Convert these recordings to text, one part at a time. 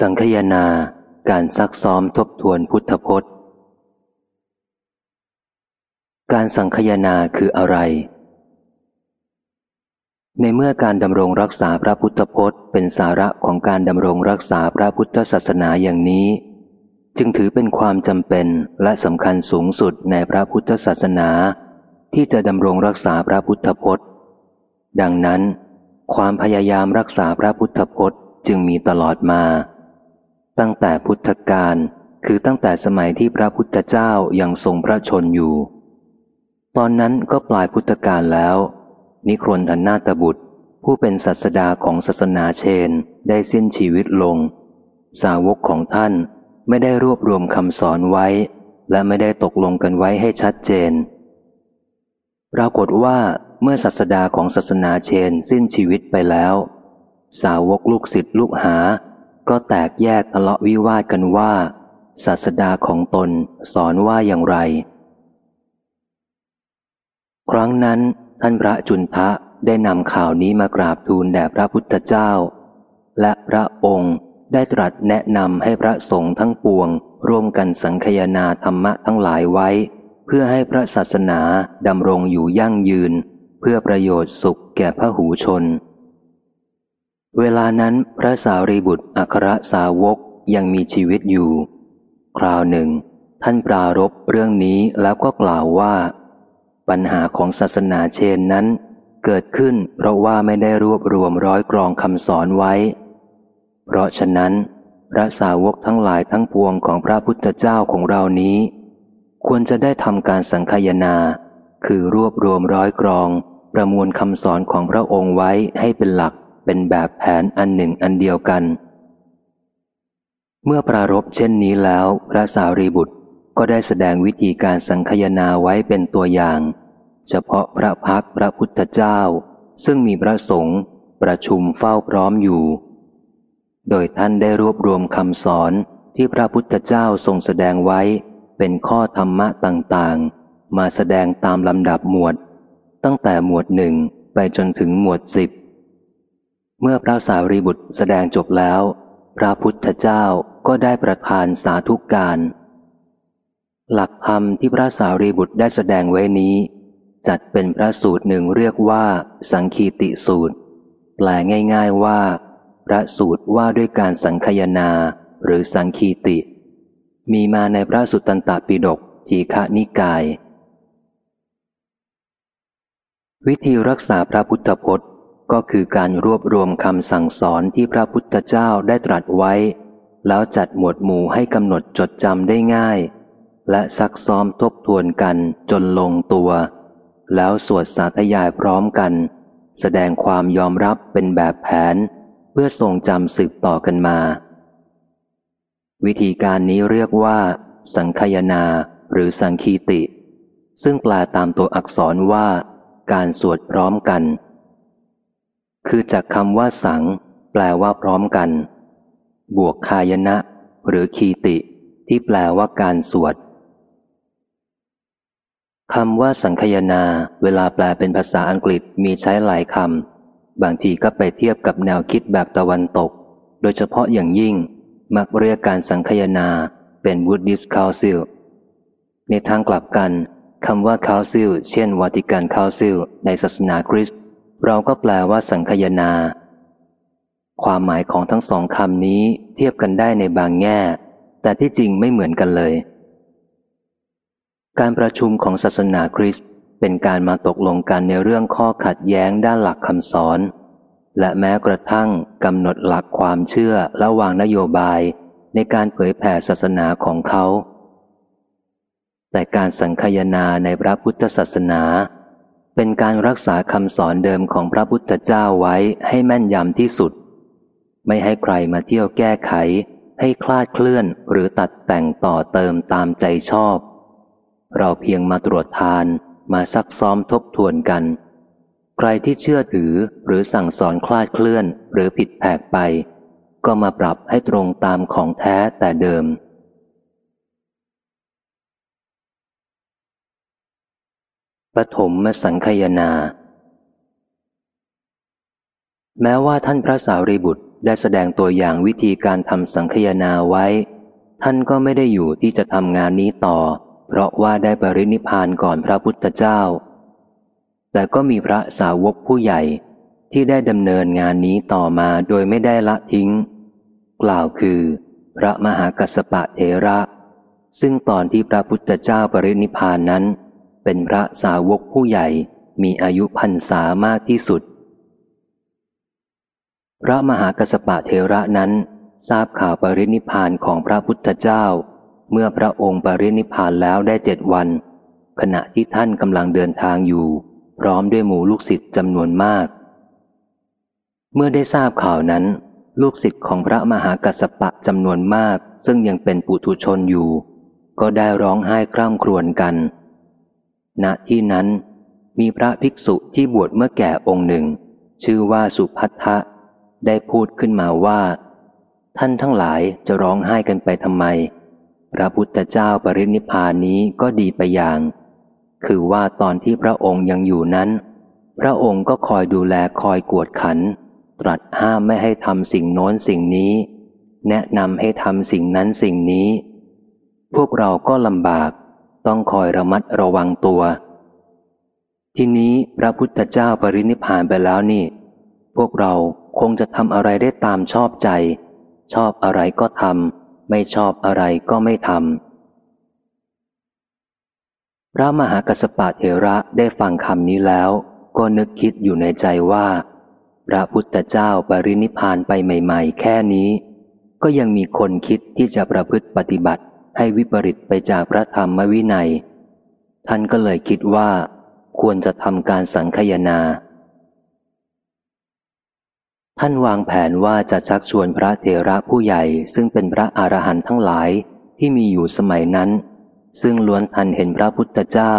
สังคยนาการซักซ้อมทบทวนพุทธพจน์ การสังคยนาคืออะไร ในเมื่อการดำรงรักษาพระพุทธพจน์ เป็นสาระของการดำรงรักษาพระพุทธศาสนาอย่างนี้ จึงถือเป็นความจำเป็นและสำคัญสูงสุดในพระพุทธศาสนา ที่จะดำรงรักษาพระพุทธพจน์ ดังนั้น ความพยายามรักษาพระพุทธพจน์จึงมีตลอดมา ตั้งแต่พุทธกาลคือตั้งแต่สมัยที่พระพุทธเจ้ายังทรงพระชนอยู่ ตอนนั้นก็ปลายพุทธกาลแล้ว นิครนธนาตบุตร ผู้เป็นศาสดาของศาสนาเชนได้สิ้นชีวิตลง สาวกของท่านไม่ได้รวบรวมคำสอนไว้ และไม่ได้ตกลงกันไว้ให้ชัดเจน ปรากฏว่าเมื่อศาสดาของศาสนาเชนสิ้นชีวิตไปแล้ว สาวกลูกศิษย์ลูกหา ก็แตกแยกทะเลาะวิวาทกันว่า ศาสดาของตนสอนว่าอย่างไร ครั้งนั้นท่านพระจุนทะได้นำข่าวนี้มากราบทูลแด่พระพุทธเจ้า และพระองค์ได้ตรัสแนะนำให้พระสงฆ์ทั้งปวง ร่วมกันสังคยนาธรรมะทั้งหลายไว้ เพื่อให้พระศาสนาดำรงอยู่ยั่งยืน เพื่อประโยชน์สุขแก่พระหูชน เวลานั้นพระสารีบุตรอัครสาวกยังมีชีวิตอยู่ คราวหนึ่ง ท่านปรารบเรื่องนี้แล้วก็กล่าวว่า ปัญหาของศาสนาเชนนั้น เกิดขึ้นเพราะว่าไม่ได้รวบรวมร้อยกรองคำสอนไว้ เพราะฉะนั้น พระสาวกทั้งหลายทั้งปวงของพระพุทธเจ้าของเรานี้ ควรจะได้ทำการสังคายนา คือรวบรวมร้อยกรอง ประมวลคำสอนของพระองค์ไว้ให้เป็นหลัก เป็นแบบแผนอันหนึ่งอันเดียวกัน เมื่อปรารบเช่นนี้แล้ว พระสารีบุตรก็ได้แสดงวิธีการสังคยนาไว้เป็นตัวอย่าง เฉพาะพระพักพระพุทธเจ้า ซึ่งมีพระสงฆ์ประชุมเฝ้าพร้อมอยู่ โดยท่านได้รวบรวมคำสอนที่พระพุทธเจ้าทรงแสดงไว้เป็นข้อธรรมะต่างๆ มาแสดงตามลำดับหมวด ตั้งแต่หมวดหนึ่งไปจนถึงหมวดสิบ เมื่อพระสารีบุตรแสดงจบแล้ว พระพุทธเจ้าก็ได้ประทานสาธุการ หลักธรรมที่พระสารีบุตรได้แสดงไว้นี้ จัดเป็นพระสูตรหนึ่งเรียกว่า สังคีติสูตร แปลง่าย ๆว่า พระสูตรว่าด้วยการสังคยนาหรือสังคีติ มีมาในพระสุตตันตปิฎกทีฆนิกาย วิธีรักษาพระพุทธพจน์ ก็คือการรวบรวมคำสั่งสอนที่พระพุทธเจ้าได้ตรัสไว้ แล้วจัดหมวดหมู่ให้กำหนดจดจำได้ง่าย และซักซ้อมทบทวนกันจนลงตัว แล้วสวดสาธยายพร้อมกัน แสดงความยอมรับเป็นแบบแผน เพื่อทรงจำสืบต่อกันมา วิธีการนี้เรียกว่า สังคยนาหรือสังคีติ ซึ่งแปลตามตัวอักษรว่า การสวดพร้อมกัน คือจากคำว่าสัง แปลว่าพร้อมกัน บวกคายนะ หรือคีติ ที่แปลว่าการสวดคำว่าสังคยนา เวลาแปลเป็นภาษาอังกฤษมีใช้หลายคำ บางทีก็ไปเทียบกับแนวคิดแบบตะวันตก โดยเฉพาะอย่างยิ่ง มักเรียกการสังคยนาเป็น Buddhist Council ในทางกลับกันคำว่า Council เช่น Vatican Council ในศาสนาคริสต์ เราก็แปลว่าสังคยนา ความหมายของทั้งสองคำนี้เทียบกันได้ในบางแง่ แต่ที่จริงไม่เหมือนกันเลย การประชุมของศาสนาคริสต์เป็นการมาตกลงกันในเรื่องข้อขัดแย้งด้านหลักคำสอน และแม้กระทั่งกำหนดหลักความเชื่อและวางนโยบายในการเผยแผ่ศาสนาของเขา แต่การสังคยนาในพระพุทธศาสนา เป็นการรักษาคำสอนเดิมของพระพุทธเจ้าไว้ให้แม่นยำที่สุด ไม่ให้ใครมาเที่ยวแก้ไข ให้คลาดเคลื่อนหรือตัดแต่งต่อเติมตามใจชอบ เราเพียงมาตรวจทานมาซักซ้อมทบทวนกัน ใครที่เชื่อถือหรือสั่งสอนคลาดเคลื่อนหรือผิดแผกไป ก็มาปรับให้ตรงตามของแท้แต่เดิม ปฐมมสังคยนา แม้ว่าท่านพระสารีบุตรได้แสดงตัวอย่างวิธีการทำสังคยนาไว้ ท่านก็ไม่ได้อยู่ที่จะทำงานนี้ต่อ เพราะว่าได้ปรินิพานก่อนพระพุทธเจ้า แต่ก็มีพระสาวกผู้ใหญ่ที่ได้ดำเนินงานนี้ต่อมาโดยไม่ได้ละทิ้ง กล่าวคือ พระมหากัสปะเทระ ซึ่งตอนที่พระพุทธเจ้าปรินิพานนั้น เป็นพระสาวกผู้ใหญ่มีอายุพรรษามากที่สุด พระมหากัสปะเทระนั้น ทราบข่าวปรินิพานของพระพุทธเจ้า เมื่อพระองค์ปรินิพานแล้วได้เจ็ดวัน ขณะที่ท่านกำลังเดินทางอยู่ พร้อมด้วยหมู่ลูกศิษย์จำนวนมาก เมื่อได้ทราบข่าวนั้น ลูกศิษย์ของพระมหากัสปะจำนวนมาก ซึ่งยังเป็นปุถุชนอยู่ ก็ได้ร้องไห้คร่ำครวญกัน ณที่นั้น มีพระภิกษุที่บวชเมื่อแก่องค์หนึ่ง ชื่อว่าสุพัทธะ ได้พูดขึ้นมาว่า ท่านทั้งหลายจะร้องไห้กันไปทำไม พระพุทธเจ้าปรินิพานนี้ก็ดีไปอย่าง คือว่าตอนที่พระองค์ยังอยู่นั้น พระองค์ก็คอยดูแลคอยกวดขัน ตรัสห้ามไม่ให้ทำสิ่งโน้นสิ่งนี้ แนะนำให้ทำสิ่งนั้นสิ่งนี้ พวกเราก็ลำบาก ต้องคอยระมัดระวังตัว ทีนี้พระพุทธเจ้าปรินิพานไปแล้วนี่ พวกเราคงจะทำอะไรได้ตามชอบใจ ชอบอะไรก็ทำไม่ชอบอะไรก็ไม่ทำพระมหากัสปะเถระได้ฟังคำนี้แล้ว ก็นึกคิดอยู่ในใจว่า พระพุทธเจ้าปรินิพานไปใหม่ ๆ แค่นี้ ก็ยังมีคนคิดที่จะประพฤติปฏิบัติ ให้วิปริตไปจากพระธรรมวินัย ท่านก็เลยคิดว่า ควรจะทำการสังคยนา ท่านวางแผนว่าจะชักชวนพระเถระผู้ใหญ่ ซึ่งเป็นพระอรหันต์ทั้งหลายที่มีอยู่สมัยนั้น ซึ่งล้วนทันเห็นพระพุทธเจ้า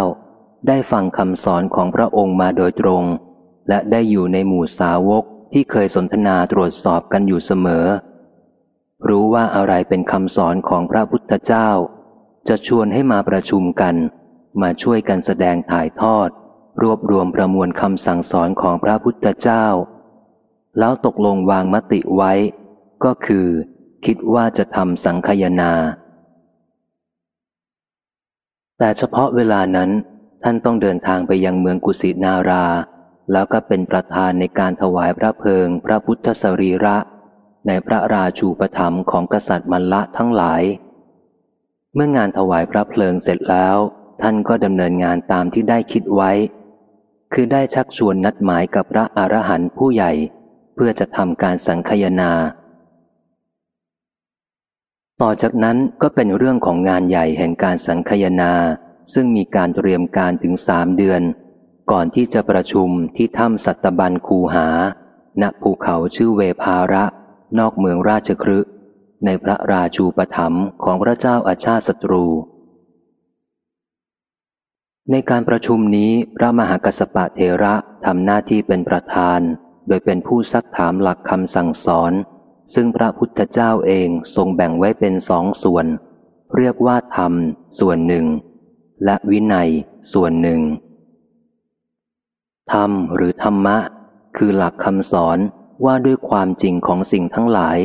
ได้ฟังคำสอนของพระองค์มาโดยตรง และได้อยู่ในหมู่สาวกที่เคยสนทนาตรวจสอบกันอยู่เสมอ รู้ว่าอะไรเป็นคำสอนของพระพุทธเจ้า จะชวนให้มาประชุมกัน มาช่วยกันแสดงถ่ายทอด รวบรวมประมวลคำสั่งสอนของพระพุทธเจ้า แล้วตกลงวางมติไว้ ก็คือ คิดว่าจะทำสังคยนา แต่เฉพาะเวลานั้นท่านต้องเดินทางไปยังเมืองกุสินารา แล้วก็เป็นประธานในการถวายพระเพลิง พระพุทธสรีระ ในพระราชูปธรรมของกษัตริย์มัลละทั้งหลาย เมื่องานถวายพระเพลิงเสร็จแล้ว ท่านก็ดำเนินงานตามที่ได้คิดไว้ คือได้ชักชวนนัดหมายกับพระอรหันต์ผู้ใหญ่ เพื่อจะทำการสังคยนา ต่อจากนั้นก็เป็นเรื่องของงานใหญ่แห่งการสังคยนา ซึ่งมีการเตรียมการถึงสามเดือน ก่อนที่จะประชุมที่ถ้ำสัตบันคูหา ณภูเขาชื่อเวภาระ นอกเมืองราชครึในพระราชูปถัมภ์ของพระเจ้าอาชาติศัตรู ในการประชุมนี้พระมหากัสปะเทระทำหน้าที่เป็นประธาน โดยเป็นผู้ซักถามหลักคำสั่งสอน ซึ่งพระพุทธเจ้าเองทรงแบ่งไว้เป็นสองส่วน เรียกว่าธรรม ส่วนหนึ่ง และวินัย ส่วนหนึ่งธรรมหรือธรรมะ คือหลักคำสอน ว่าด้วยความจริงของสิ่งทั้งหลาย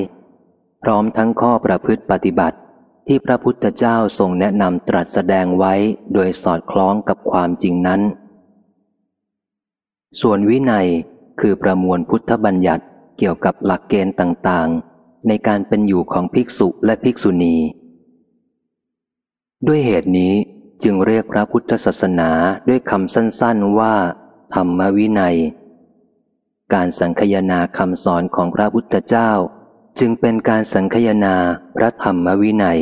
พร้อมทั้งข้อประพฤติปฏิบัติ ที่พระพุทธเจ้าทรงแนะนำตรัสแสดงไว้โดยสอดคล้องกับความจริงนั้น ส่วนวินัยคือประมวลพุทธบัญญัติเกี่ยวกับหลักเกณฑ์ต่างๆ ในการเป็นอยู่ของภิกษุและภิกษุณี ด้วยเหตุนี้จึงเรียกพระพุทธศาสนาด้วยคำสั้นๆว่า ธรรมวินัย การสังคยนาคำสอนของพระพุทธเจ้า จึงเป็นการสังคยนาพระธรรมวินัย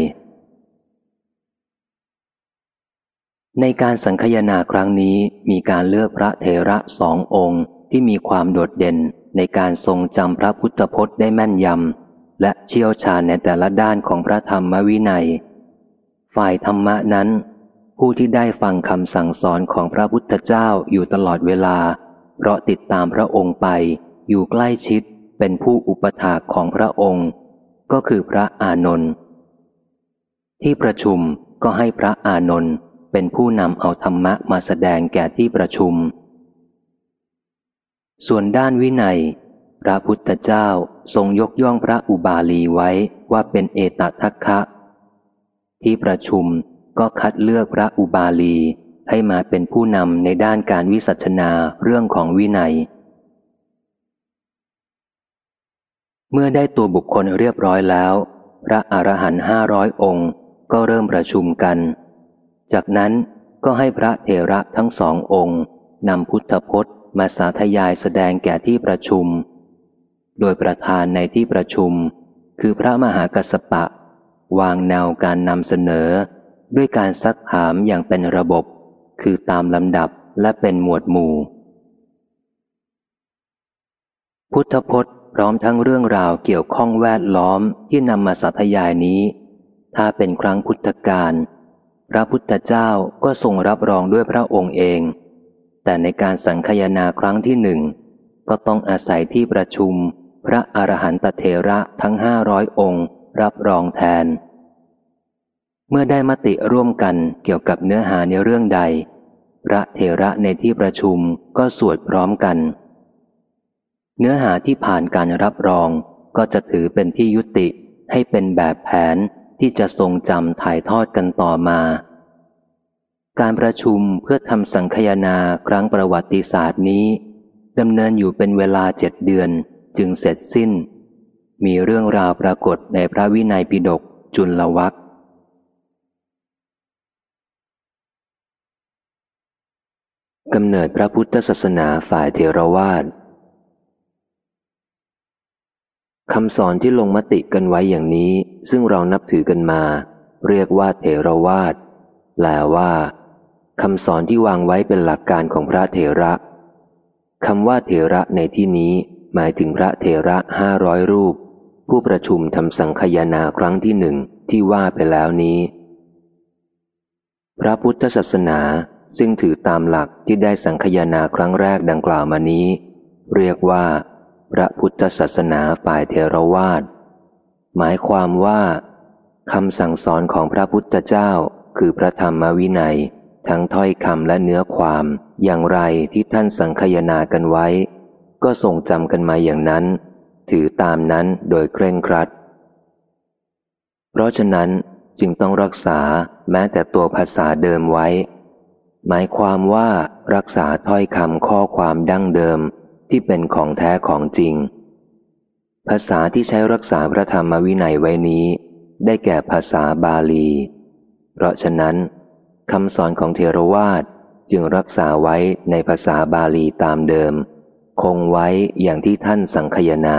ในการสังคยนาครั้งนี้มีการเลือกพระเถระสององค์ที่มีความโดดเด่นในการทรงจำพระพุทธพจน์ได้แม่นยำและเชี่ยวชาญในแต่ละด้านของพระธรรมวินัย ฝ่ายธรรมะนั้น ผู้ที่ได้ฟังคำสั่งสอนของพระพุทธเจ้าอยู่ตลอดเวลา เพราะติดตามพระองค์ไปอยู่ใกล้ชิดเป็นผู้อุปถากของพระองค์ ก็คือพระอานนท์ที่ประชุมก็ให้พระอานนท์เป็นผู้นำเอาธรรมะมาแสดงแก่ที่ประชุม ส่วนด้านวินัย พระพุทธเจ้าทรงยกย่องพระอุบาลีไว้ว่าเป็นเอตทัคคะ ที่ประชุมก็คัดเลือกพระอุบาลี ให้มาเป็นผู้นำในด้านการวิสัชนาเรื่องของวินัย เมื่อได้ตัวบุคคลเรียบร้อยแล้ว พระอรหันต์ห้าร้อยองค์ก็เริ่มประชุมกัน จากนั้นก็ให้พระเถระทั้งสององค์นำพุทธพจน์มาสาธยายแสดงแก่ที่ประชุม โดยประธานในที่ประชุม คือพระมหากัสสปะ วางแนวการนำเสนอ ด้วยการซักถามอย่างเป็นระบบ คือตามลำดับและเป็นหมวดหมู่ พุทธพจน์พร้อมทั้งเรื่องราวเกี่ยวข้องแวดล้อมที่นำมาสาธยายนี้ ถ้าเป็นครั้งพุทธกาลพระพุทธเจ้าก็ทรงรับรองด้วยพระองค์เอง แต่ในการสังคยนาครั้งที่หนึ่ง ก็ต้องอาศัยที่ประชุม พระอรหันตเถระทั้งห้าร้อยองค์ รับรองแทน เมื่อได้มติร่วมกันเกี่ยวกับเนื้อหาในเรื่องใด พระเถระในที่ประชุมก็สวดพร้อมกัน เนื้อหาที่ผ่านการรับรองก็จะถือเป็นที่ยุติให้เป็นแบบแผนที่จะทรงจำถ่ายทอดกันต่อมา การประชุมเพื่อทำสังคยนาครั้งประวัติศาสตร์นี้ดำเนินอยู่เป็นเวลาเจ็ดเดือนจึงเสร็จสิ้น มีเรื่องราวปรากฏในพระวินัยปิฎกจุลวัค กำเนิดพระพุทธศาสนาฝ่ายเทรวาสคำสอนที่ลงมติกันไว้อย่างนี้ ซึ่งเรานับถือกันมา เรียกว่าเถรวาทแปลว่าคำสอนที่วางไว้เป็นหลักการของพระเถระคำว่าเถระในที่นี้หมายถึงพระเถระห้าร้อยรูป ผู้ประชุมทำสังคยนาครั้งที่หนึ่งที่ว่าไปแล้วนี้ พระพุทธศาสนา ซึ่งถือตามหลักที่ได้สังคยนาครั้งแรกดังกล่าวมานี้ เรียกว่า พระพุทธศาสนาฝ่ายเทรวาสหมายความว่าคำสั่งสอนของพระพุทธเจ้า คือพระธรรมวินัย ทั้งถ้อยคำและเนื้อความอย่างไรที่ท่านสังคยนากันไว้ ก็ทรงจำกันมาอย่างนั้น ถือตามนั้นโดยเคร่งครัด เพราะฉะนั้นจึงต้องรักษาแม้แต่ตัวภาษาเดิมไว้ หมายความว่ารักษาถ้อยคำข้อความดั้งเดิมที่เป็นของแท้ของจริง ภาษาที่ใช้รักษาพระธรรมวินัยไว้นี้ ได้แก่ภาษาบาลี เพราะฉะนั้นคำสอนของเทรวาสจึงรักษาไว้ในภาษาบาลีตามเดิม คงไว้อย่างที่ท่านสังคยนา